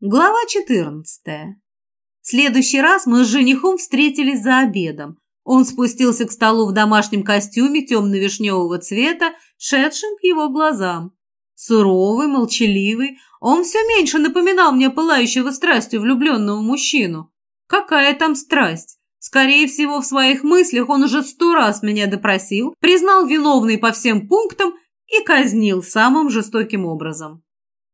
Глава 14. В следующий раз мы с женихом встретились за обедом. Он спустился к столу в домашнем костюме темно-вишневого цвета, шедшим к его глазам. Суровый, молчаливый, он все меньше напоминал мне пылающего страстью влюбленного мужчину. Какая там страсть? Скорее всего, в своих мыслях он уже сто раз меня допросил, признал виновной по всем пунктам и казнил самым жестоким образом.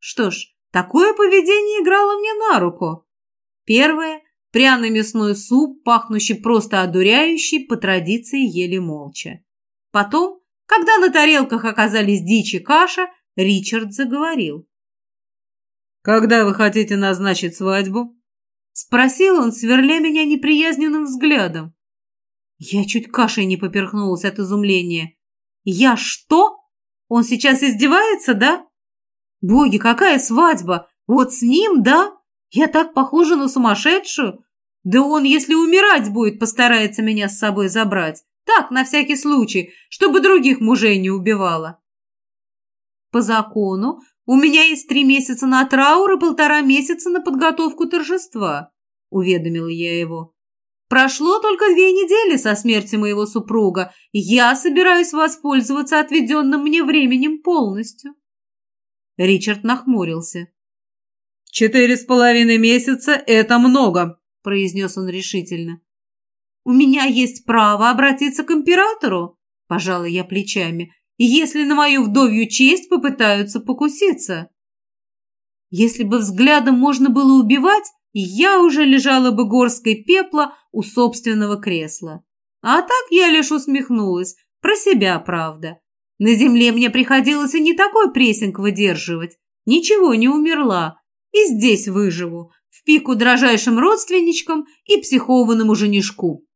Что ж, Такое поведение играло мне на руку. Первое – пряный мясной суп, пахнущий просто одуряющий, по традиции ели молча. Потом, когда на тарелках оказались дичь и каша, Ричард заговорил. «Когда вы хотите назначить свадьбу?» Спросил он, сверля меня неприязненным взглядом. Я чуть кашей не поперхнулась от изумления. «Я что? Он сейчас издевается, да?» Боги, какая свадьба! Вот с ним, да? Я так похожа на сумасшедшую. Да он, если умирать будет, постарается меня с собой забрать. Так, на всякий случай, чтобы других мужей не убивала. По закону у меня есть три месяца на траур и полтора месяца на подготовку торжества, уведомила я его. Прошло только две недели со смерти моего супруга, и я собираюсь воспользоваться отведенным мне временем полностью. Ричард нахмурился. «Четыре с половиной месяца – это много», – произнес он решительно. «У меня есть право обратиться к императору», – пожала я плечами, «если на мою вдовью честь попытаются покуситься». Если бы взглядом можно было убивать, я уже лежала бы горской пепла у собственного кресла. А так я лишь усмехнулась, про себя, правда. На земле мне приходилось и не такой прессинг выдерживать. Ничего не умерла. И здесь выживу, в пику дрожайшим родственничкам и психованному женишку.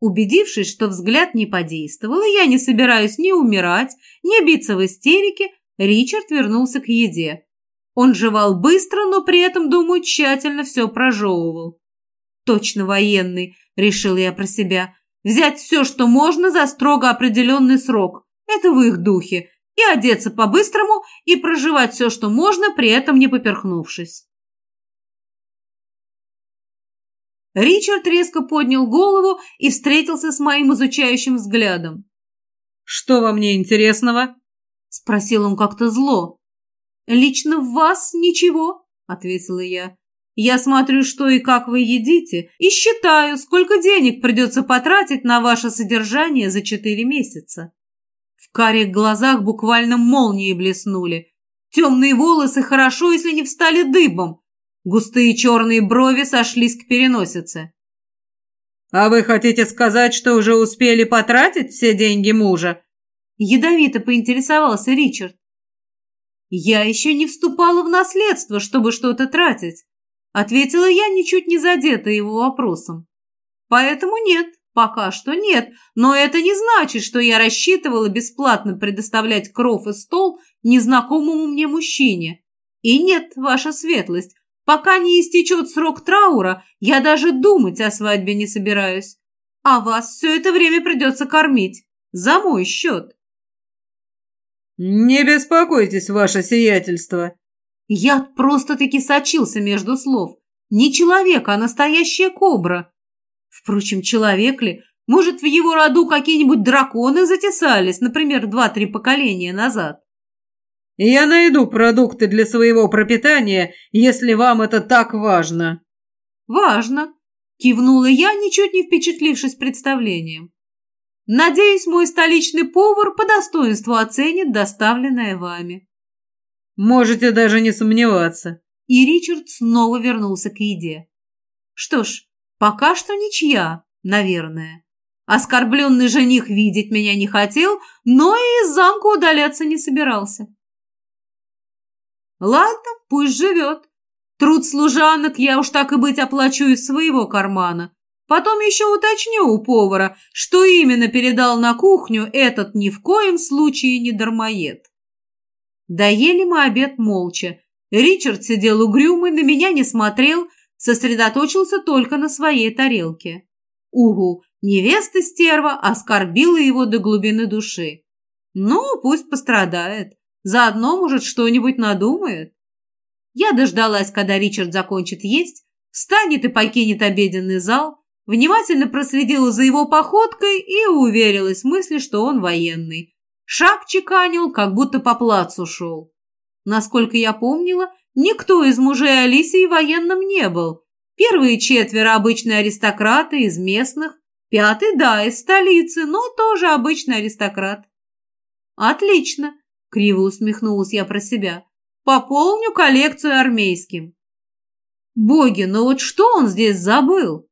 Убедившись, что взгляд не подействовал, и я не собираюсь ни умирать, ни биться в истерике, Ричард вернулся к еде. Он жевал быстро, но при этом, думаю, тщательно все прожевывал. «Точно военный», — решил я про себя. «Взять все, что можно, за строго определенный срок. Это в их духе. И одеться по-быстрому, и проживать все, что можно, при этом не поперхнувшись. Ричард резко поднял голову и встретился с моим изучающим взглядом. «Что во мне интересного?» – спросил он как-то зло. «Лично в вас ничего», – ответила я. «Я смотрю, что и как вы едите, и считаю, сколько денег придется потратить на ваше содержание за четыре месяца». Карих глазах буквально молнии блеснули. Темные волосы хорошо, если не встали дыбом. Густые черные брови сошлись к переносице. «А вы хотите сказать, что уже успели потратить все деньги мужа?» Ядовито поинтересовался Ричард. «Я еще не вступала в наследство, чтобы что-то тратить», ответила я, ничуть не задета его вопросом. «Поэтому нет, Пока что нет, но это не значит, что я рассчитывала бесплатно предоставлять кров и стол незнакомому мне мужчине. И нет, ваша светлость, пока не истечет срок траура, я даже думать о свадьбе не собираюсь. А вас все это время придется кормить. За мой счет. «Не беспокойтесь, ваше сиятельство!» Я просто-таки сочился между слов. Не человек, а настоящая кобра. Впрочем, человек ли? Может, в его роду какие-нибудь драконы затесались, например, два-три поколения назад? Я найду продукты для своего пропитания, если вам это так важно. Важно, кивнула я, ничуть не впечатлившись представлением. Надеюсь, мой столичный повар по достоинству оценит доставленное вами. Можете даже не сомневаться. И Ричард снова вернулся к еде. Что ж, Пока что ничья, наверное. Оскорбленный жених видеть меня не хотел, но и из замка удаляться не собирался. Ладно, пусть живет. Труд служанок я уж так и быть оплачу из своего кармана. Потом еще уточню у повара, что именно передал на кухню этот ни в коем случае не дармоед. Доели мы обед молча. Ричард сидел угрюмый, на меня не смотрел, сосредоточился только на своей тарелке. Угу, невеста стерва оскорбила его до глубины души. Ну, пусть пострадает. Заодно, может, что-нибудь надумает. Я дождалась, когда Ричард закончит есть, встанет и покинет обеденный зал, внимательно проследила за его походкой и уверилась в мысли, что он военный. Шаг чеканил, как будто по плацу шел. Насколько я помнила, никто из мужей Алисии военным не был. Первые четверо обычные аристократы из местных, пятый, да, из столицы, но тоже обычный аристократ. Отлично, криво усмехнулась я про себя. Пополню коллекцию армейским. Боги, но вот что он здесь забыл?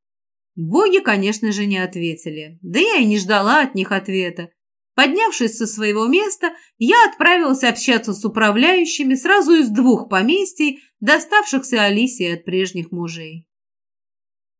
Боги, конечно же, не ответили. Да я и не ждала от них ответа. Поднявшись со своего места, я отправилась общаться с управляющими сразу из двух поместий, доставшихся Алисе от прежних мужей.